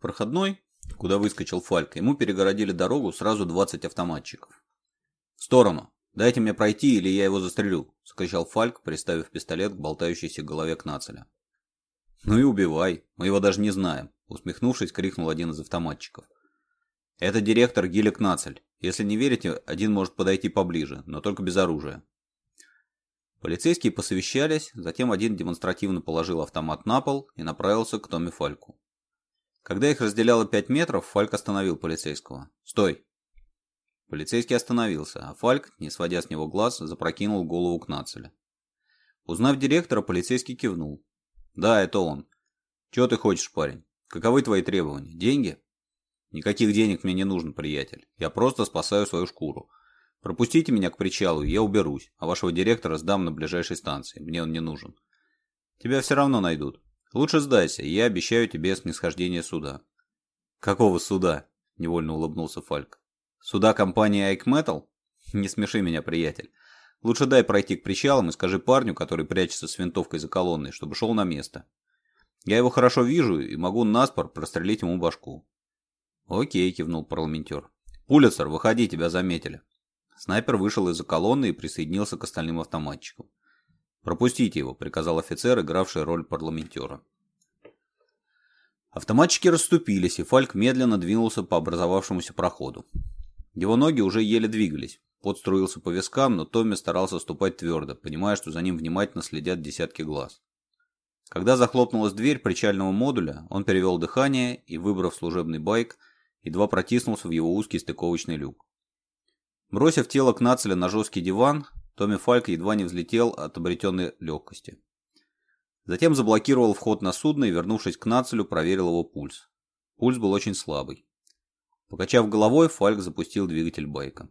Проходной, куда выскочил Фалька, ему перегородили дорогу сразу 20 автоматчиков. «В сторону! Дайте мне пройти, или я его застрелю!» – скричал Фальк, приставив пистолет к болтающейся голове Кнацеля. «Ну и убивай, мы его даже не знаем», – усмехнувшись, крикнул один из автоматчиков. «Это директор Гиля Кнацель. Если не верите, один может подойти поближе, но только без оружия». Полицейские посовещались, затем один демонстративно положил автомат на пол и направился к Томми Фальку. Когда их разделяло пять метров, Фальк остановил полицейского. «Стой!» Полицейский остановился, а Фальк, не сводя с него глаз, запрокинул голову к Нацеле. Узнав директора, полицейский кивнул. «Да, это он. Чего ты хочешь, парень? Каковы твои требования? Деньги?» «Никаких денег мне не нужен, приятель. Я просто спасаю свою шкуру. Пропустите меня к причалу, я уберусь, а вашего директора сдам на ближайшей станции. Мне он не нужен. Тебя все равно найдут. Лучше сдайся, я обещаю тебе снисхождение суда». «Какого суда?» – невольно улыбнулся Фальк. «Суда компании Ike Metal? Не смеши меня, приятель. Лучше дай пройти к причалам и скажи парню, который прячется с винтовкой за колонной, чтобы шел на место. Я его хорошо вижу и могу наспор прострелить ему башку». «Окей», – кивнул парламентер. «Пулицер, выходи, тебя заметили». Снайпер вышел из-за колонны и присоединился к остальным автоматчикам. «Пропустите его», — приказал офицер, игравший роль парламентера. Автоматчики расступились, и Фальк медленно двинулся по образовавшемуся проходу. Его ноги уже еле двигались. Пот струился по вискам, но Томми старался ступать твердо, понимая, что за ним внимательно следят десятки глаз. Когда захлопнулась дверь причального модуля, он перевел дыхание и, выбрав служебный байк, едва протиснулся в его узкий стыковочный люк. Бросив тело к Кнацеля на жесткий диван, Томми Фальк едва не взлетел от обретенной легкости. Затем заблокировал вход на судно и, вернувшись к Нацелю, проверил его пульс. Пульс был очень слабый. Покачав головой, Фальк запустил двигатель байка.